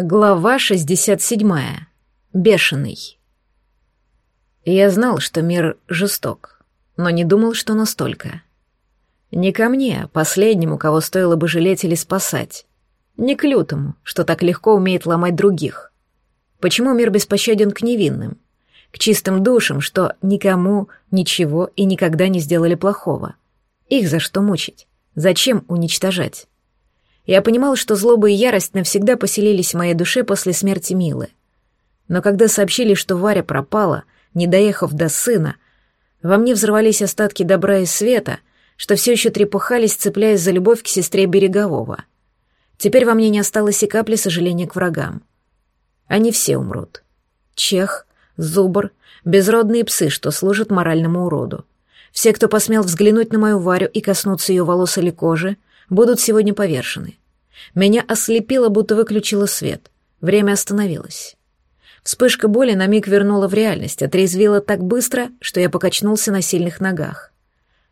Глава 67. Бешеный. Я знал, что мир жесток, но не думал, что настолько. Не ко мне, последнему, кого стоило бы жалеть или спасать. Не к лютому, что так легко умеет ломать других. Почему мир беспощаден к невинным? К чистым душам, что никому ничего и никогда не сделали плохого. Их за что мучить? Зачем уничтожать? Я понимал, что злоба и ярость навсегда поселились в моей душе после смерти Милы. Но когда сообщили, что Варя пропала, не доехав до сына, во мне взорвались остатки добра и света, что все еще трепухались, цепляясь за любовь к сестре Берегового. Теперь во мне не осталось и капли сожаления к врагам. Они все умрут. Чех, Зубр, безродные псы, что служат моральному уроду. Все, кто посмел взглянуть на мою Варю и коснуться ее волос или кожи, будут сегодня повешены. Меня ослепило, будто выключило свет. Время остановилось. Вспышка боли на миг вернула в реальность, отрезвила так быстро, что я покачнулся на сильных ногах.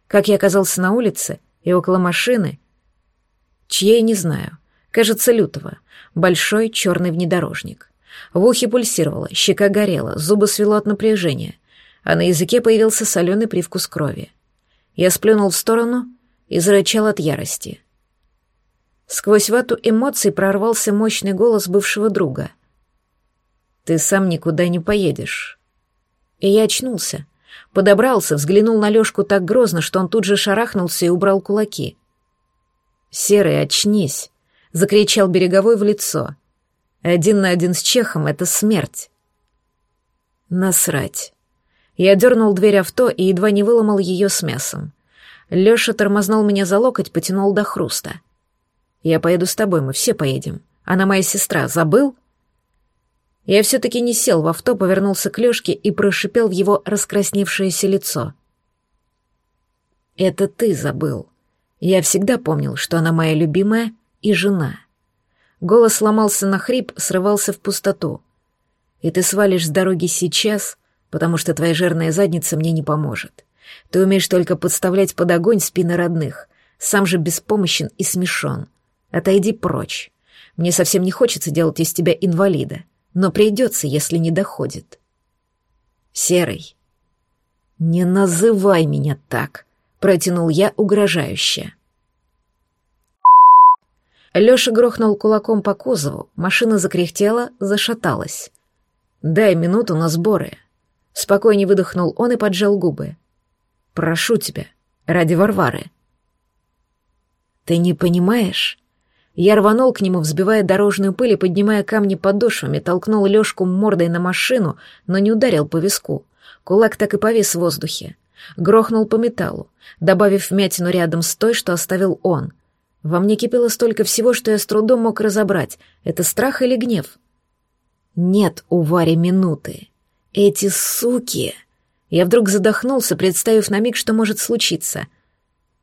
Как я оказался на улице и около машины, чьей не знаю, кажется, лютого, большой черный внедорожник. В ухе пульсировало, щека горела, зубы свело от напряжения, а на языке появился соленый привкус крови. Я сплюнул в сторону и зарычал от ярости. Сквозь вату эмоций прорвался мощный голос бывшего друга. «Ты сам никуда не поедешь». И я очнулся. Подобрался, взглянул на Лёшку так грозно, что он тут же шарахнулся и убрал кулаки. «Серый, очнись!» — закричал Береговой в лицо. «Один на один с Чехом — это смерть». Насрать. Я дернул дверь авто и едва не выломал ее с мясом. Лёша тормознул меня за локоть, потянул до хруста. Я поеду с тобой, мы все поедем. Она моя сестра, забыл?» Я все-таки не сел в авто, повернулся к Лешке и прошипел в его раскрасневшееся лицо. «Это ты забыл. Я всегда помнил, что она моя любимая и жена». Голос сломался на хрип, срывался в пустоту. «И ты свалишь с дороги сейчас, потому что твоя жирная задница мне не поможет. Ты умеешь только подставлять под огонь спины родных, сам же беспомощен и смешон. Отойди прочь. Мне совсем не хочется делать из тебя инвалида, но придется, если не доходит. Серый. Не называй меня так, протянул я угрожающе. Лёша грохнул кулаком по кузову, машина закряхтела, зашаталась. «Дай минуту на сборы». Спокойнее выдохнул он и поджал губы. «Прошу тебя, ради Варвары». «Ты не понимаешь?» Я рванул к нему, взбивая дорожную пыль и поднимая камни подошвами, толкнул Лёшку мордой на машину, но не ударил по виску. Кулак так и повис в воздухе. Грохнул по металлу, добавив вмятину рядом с той, что оставил он. Во мне кипело столько всего, что я с трудом мог разобрать, это страх или гнев. Нет у Вари минуты. Эти суки... Я вдруг задохнулся, представив на миг, что может случиться.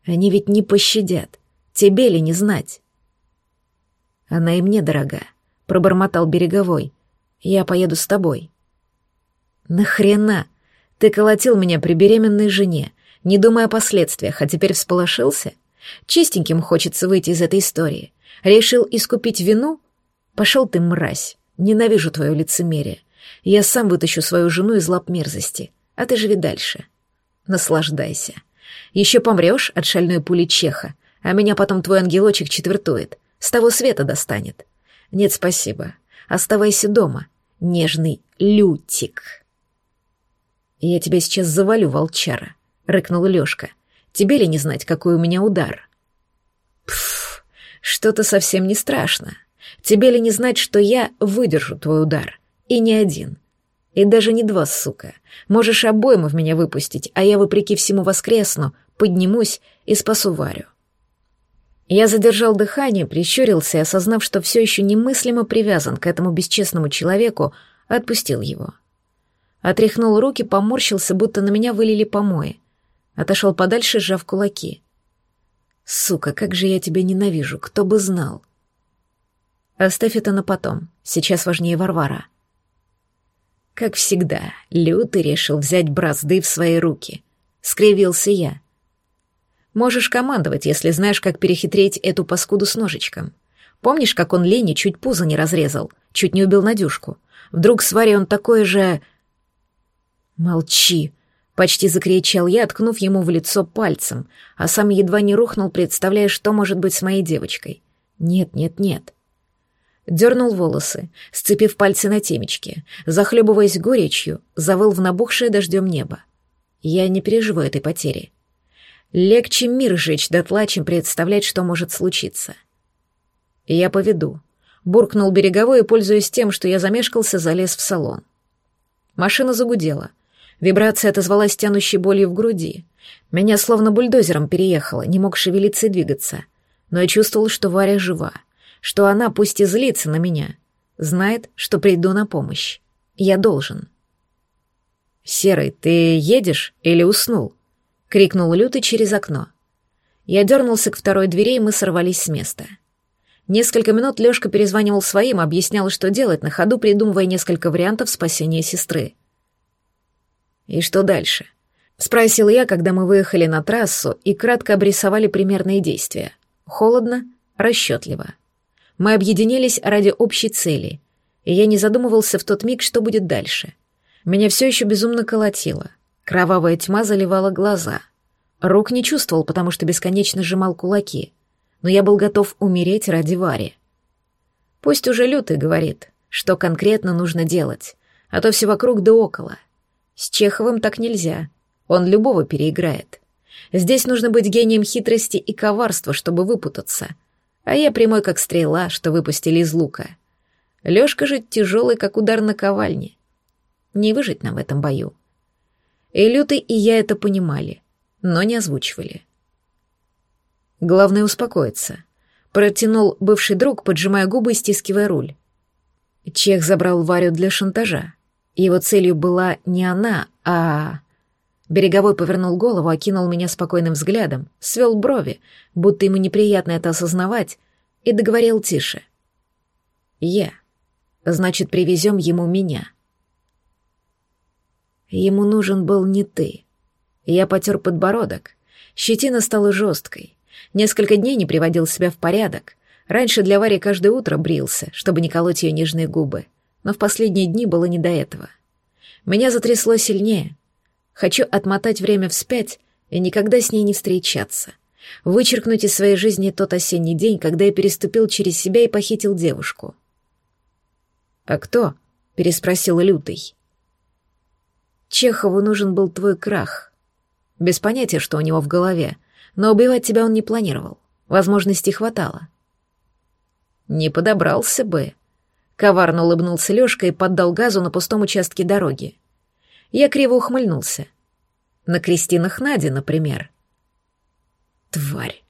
Они ведь не пощадят. Тебе ли не знать? Она и мне дорога, пробормотал береговой. Я поеду с тобой. Нахрена? Ты колотил меня при беременной жене, не думая о последствиях, а теперь всполошился? Чистеньким хочется выйти из этой истории. Решил искупить вину? Пошел ты, мразь. Ненавижу твое лицемерие. Я сам вытащу свою жену из лап мерзости, а ты живи дальше. Наслаждайся. Еще помрешь от шальной пули Чеха, а меня потом твой ангелочек четвертует. С того света достанет. Нет, спасибо. Оставайся дома, нежный лютик. Я тебя сейчас завалю, волчара, рыкнул Лёшка. Тебе ли не знать, какой у меня удар? Пф, что-то совсем не страшно. Тебе ли не знать, что я выдержу твой удар? И не один. И даже не два, сука. Можешь обойму в меня выпустить, а я, вопреки всему воскресну, поднимусь и спасу Варю. Я задержал дыхание, прищурился и, осознав, что все еще немыслимо привязан к этому бесчестному человеку, отпустил его. Отряхнул руки, поморщился, будто на меня вылили помои. Отошел подальше, сжав кулаки. «Сука, как же я тебя ненавижу, кто бы знал!» «Оставь это на потом, сейчас важнее Варвара». Как всегда, Лютый решил взять бразды в свои руки. Скривился я. Можешь командовать, если знаешь, как перехитрить эту паскуду с ножичком. Помнишь, как он Лене чуть пузо не разрезал? чуть не убил Надюшку. Вдруг с Варей он такой же... «Молчи!» — почти закричал я, ткнув ему в лицо пальцем, а сам едва не рухнул, представляя, что может быть с моей девочкой. «Нет, нет, нет». Дернул волосы, сцепив пальцы на темечке, захлебываясь горечью, завыл в набухшее дождем небо. Я не переживу этой потери. Легче мир жечь дотла, чем представлять, что может случиться. Я поведу. Буркнул береговой пользуясь тем, что я замешкался, залез в салон. Машина загудела. Вибрация отозвалась тянущей болью в груди. Меня словно бульдозером переехало, не мог шевелиться и двигаться. Но я чувствовал, что Варя жива, что она, пусть и злится на меня, знает, что приду на помощь. Я должен. «Серый, ты едешь или уснул?» — крикнул Лютый через окно. Я дернулся к второй двери, и мы сорвались с места. Несколько минут Лёшка перезванивал своим, объяснял, что делать, на ходу придумывая несколько вариантов спасения сестры. «И что дальше?» — спросил я, когда мы выехали на трассу и кратко обрисовали примерные действия. Холодно, расчетливо. Мы объединились ради общей цели, и я не задумывался в тот миг, что будет дальше — меня все еще безумно колотило. Кровавая тьма заливала глаза. Рук не чувствовал, потому что бесконечно сжимал кулаки. Но я был готов умереть ради Вари. Пусть уже Лютый говорит, что конкретно нужно делать, а то все вокруг да около. С Чеховым так нельзя. Он любого переиграет. Здесь нужно быть гением хитрости и коварства, чтобы выпутаться. А я прямой, как стрела, что выпустили из лука. Лёшка же тяжелый, как удар на ковальне. Не выжить нам в этом бою. И Лютый, и я это понимали, но не озвучивали. Главное успокоиться. Протянул бывший друг, поджимая губы и стискивая руль. Чех забрал Варю для шантажа. Его целью была не она, а... Береговой повернул голову, окинул меня спокойным взглядом, свел брови, будто ему неприятно это осознавать, и договорил тише. «Я. Значит, привезем ему меня». Ему нужен был не ты. Я потер подбородок. Щетина стала жесткой. Несколько дней не приводил себя в порядок. Раньше для Вари каждое утро брился, чтобы не колоть ее нежные губы. Но в последние дни было не до этого. Меня затрясло сильнее. Хочу отмотать время вспять и никогда с ней не встречаться. Вычеркнуть из своей жизни тот осенний день, когда я переступил через себя и похитил девушку. «А кто?» — переспросил Лютый. Чехову нужен был твой крах. Без понятия, что у него в голове, но убивать тебя он не планировал. Возможностей хватало. Не подобрался бы. Коварно улыбнулся Лёшка и поддал газу на пустом участке дороги. Я криво ухмыльнулся. На крестинах Нади, например. Тварь.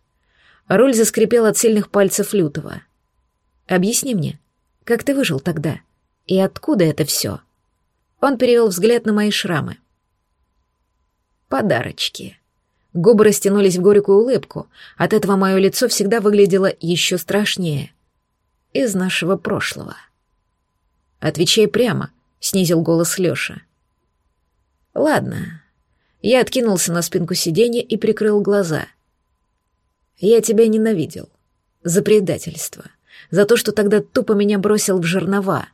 Руль заскрипел от сильных пальцев Лютого. Объясни мне, как ты выжил тогда? И откуда это все? — он перевел взгляд на мои шрамы. Подарочки. Губы растянулись в горькую улыбку. От этого мое лицо всегда выглядело еще страшнее. Из нашего прошлого. «Отвечай прямо», — снизил голос Лёша. «Ладно». Я откинулся на спинку сиденья и прикрыл глаза. «Я тебя ненавидел. За предательство. За то, что тогда тупо меня бросил в жернова.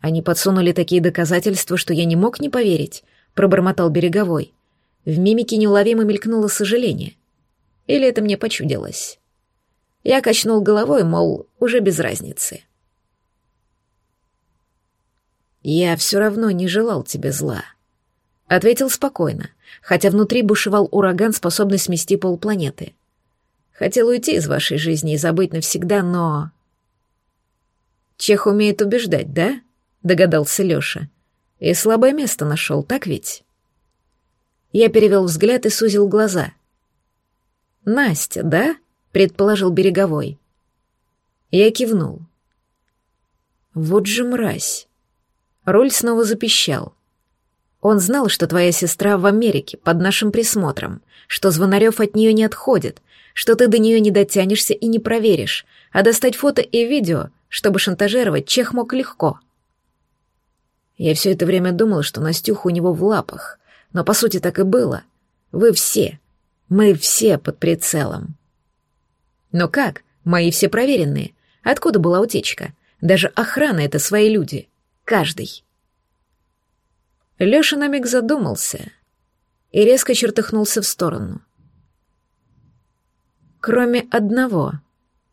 Они подсунули такие доказательства, что я не мог не поверить, пробормотал береговой. В мимике неуловимо мелькнуло сожаление. Или это мне почудилось? Я качнул головой, мол, уже без разницы. «Я все равно не желал тебе зла», — ответил спокойно, хотя внутри бушевал ураган, способный смести полпланеты. «Хотел уйти из вашей жизни и забыть навсегда, но...» «Чех умеет убеждать, да?» Догадался Лёша. И слабое место нашел, так ведь? Я перевел взгляд и сузил глаза. Настя, да? предположил береговой. Я кивнул. Вот же мразь. Руль снова запищал. Он знал, что твоя сестра в Америке, под нашим присмотром, что Звонарев от нее не отходит, что ты до нее не дотянешься и не проверишь, а достать фото и видео, чтобы шантажировать, Чех мог легко. Я все это время думала, что Настюха у него в лапах. Но по сути так и было. Вы все. Мы все под прицелом. Но как? Мои все проверенные. Откуда была утечка? Даже охрана — это свои люди. Каждый. Лёша на миг задумался и резко чертыхнулся в сторону. Кроме одного.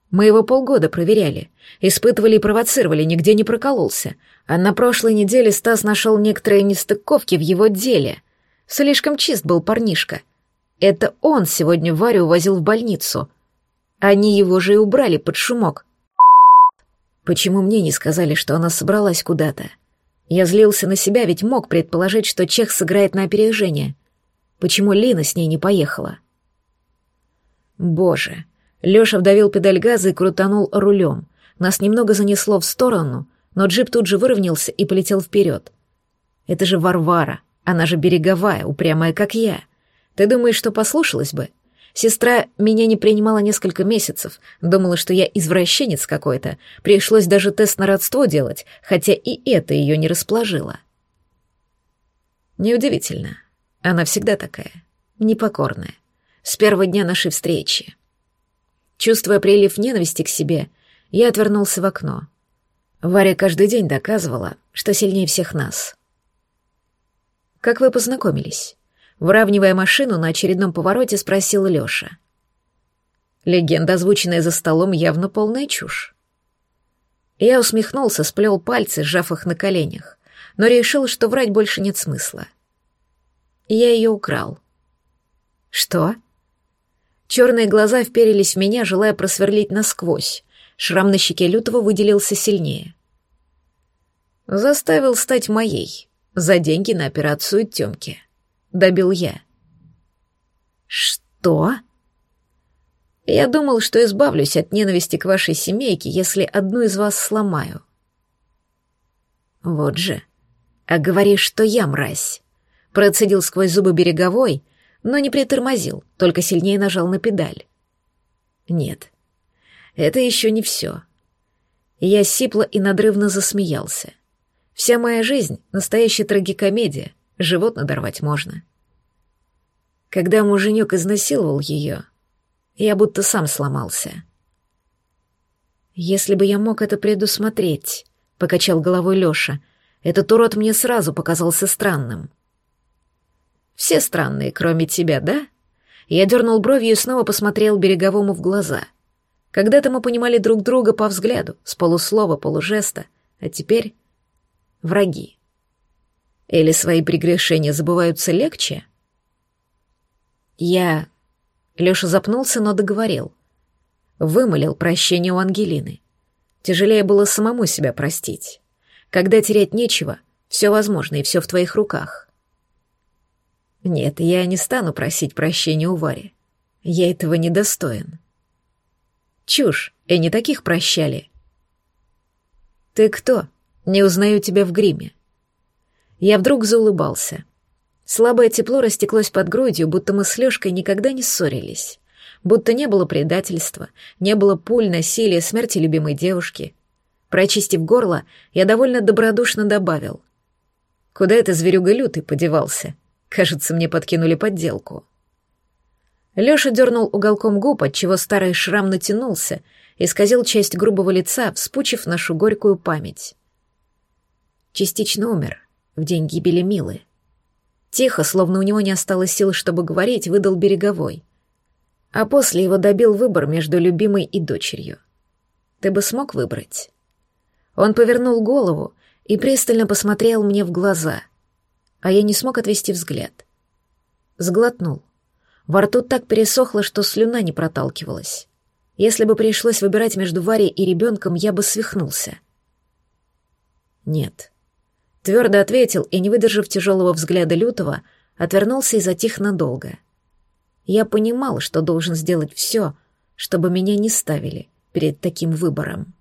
Мы его полгода проверяли, испытывали и провоцировали, нигде не прокололся. А на прошлой неделе Стас нашел некоторые нестыковки в его деле. Слишком чист был парнишка. Это он сегодня Варю увозил в больницу. Они его же и убрали под шумок. Почему мне не сказали, что она собралась куда-то? Я злился на себя, ведь мог предположить, что Чех сыграет на опережение. Почему Лина с ней не поехала? Боже, Лёша вдавил педаль газа и крутанул рулем. Нас немного занесло в сторону, но джип тут же выровнялся и полетел вперед. Это же Варвара, она же береговая, упрямая, как я. Ты думаешь, что послушалась бы? Сестра меня не принимала несколько месяцев, думала, что я извращенец какой-то. Пришлось даже тест на родство делать, хотя и это ее не расположило. Неудивительно. Она всегда такая, непокорная. С первого дня нашей встречи. Чувствуя прилив ненависти к себе, я отвернулся в окно. Варя каждый день доказывала, что сильнее всех нас. «Как вы познакомились?» Выравнивая машину на очередном повороте, спросил Лёша. Легенда, озвученная за столом, явно полная чушь. Я усмехнулся, сплел пальцы, сжав их на коленях, но решил, что врать больше нет смысла. Я ее украл. Что? Черные глаза вперились в меня, желая просверлить насквозь. Шрам на щеке Лютого выделился сильнее. Заставил стать моей за деньги на операцию Тёмки добил я. Что? Я думал, что избавлюсь от ненависти к вашей семейке, если одну из вас сломаю. Вот же. А говоришь, что я мразь. Процедил сквозь зубы береговой, но не притормозил, только сильнее нажал на педаль. Нет, это еще не все. Я сипло и надрывно засмеялся. Вся моя жизнь — настоящая трагикомедия, живот надорвать можно. Когда муженек изнасиловал ее, я будто сам сломался. «Если бы я мог это предусмотреть», — покачал головой Лёша, — «этот урод мне сразу показался странным». «Все странные, кроме тебя, да?» Я дернул бровью и снова посмотрел Береговому в глаза. Когда-то мы понимали друг друга по взгляду, с полуслова, полужеста, а теперь — враги. Или свои прегрешения забываются легче? Я... Лёша запнулся, но договорил. Вымолил прощение у Ангелины. Тяжелее было самому себя простить. Когда терять нечего, все возможно и все в твоих руках. Нет, я не стану просить прощения у Вари. Я этого не достоин. Чушь, и не таких прощали. Ты кто? Не узнаю тебя в гриме. Я вдруг заулыбался. Слабое тепло растеклось под грудью, будто мы с Лёшкой никогда не ссорились. Будто не было предательства, не было пуль, насилия, смерти любимой девушки. Прочистив горло, я довольно добродушно добавил. «Куда это зверюга лютый подевался? Кажется, мне подкинули подделку». Лёша дернул уголком губ, отчего старый шрам натянулся, и сказал часть грубого лица, вспучив нашу горькую память. Частично умер, в день гибели Милы. Тихо, словно у него не осталось сил, чтобы говорить, выдал береговой. А после его добил выбор между любимой и дочерью. Ты бы смог выбрать? Он повернул голову и пристально посмотрел мне в глаза, а я не смог отвести взгляд. Сглотнул. Во рту так пересохло, что слюна не проталкивалась. Если бы пришлось выбирать между Варей и ребенком, я бы свихнулся. Нет. Твердо ответил и, не выдержав тяжелого взгляда Лютого, отвернулся и затих надолго. Я понимал, что должен сделать все, чтобы меня не ставили перед таким выбором.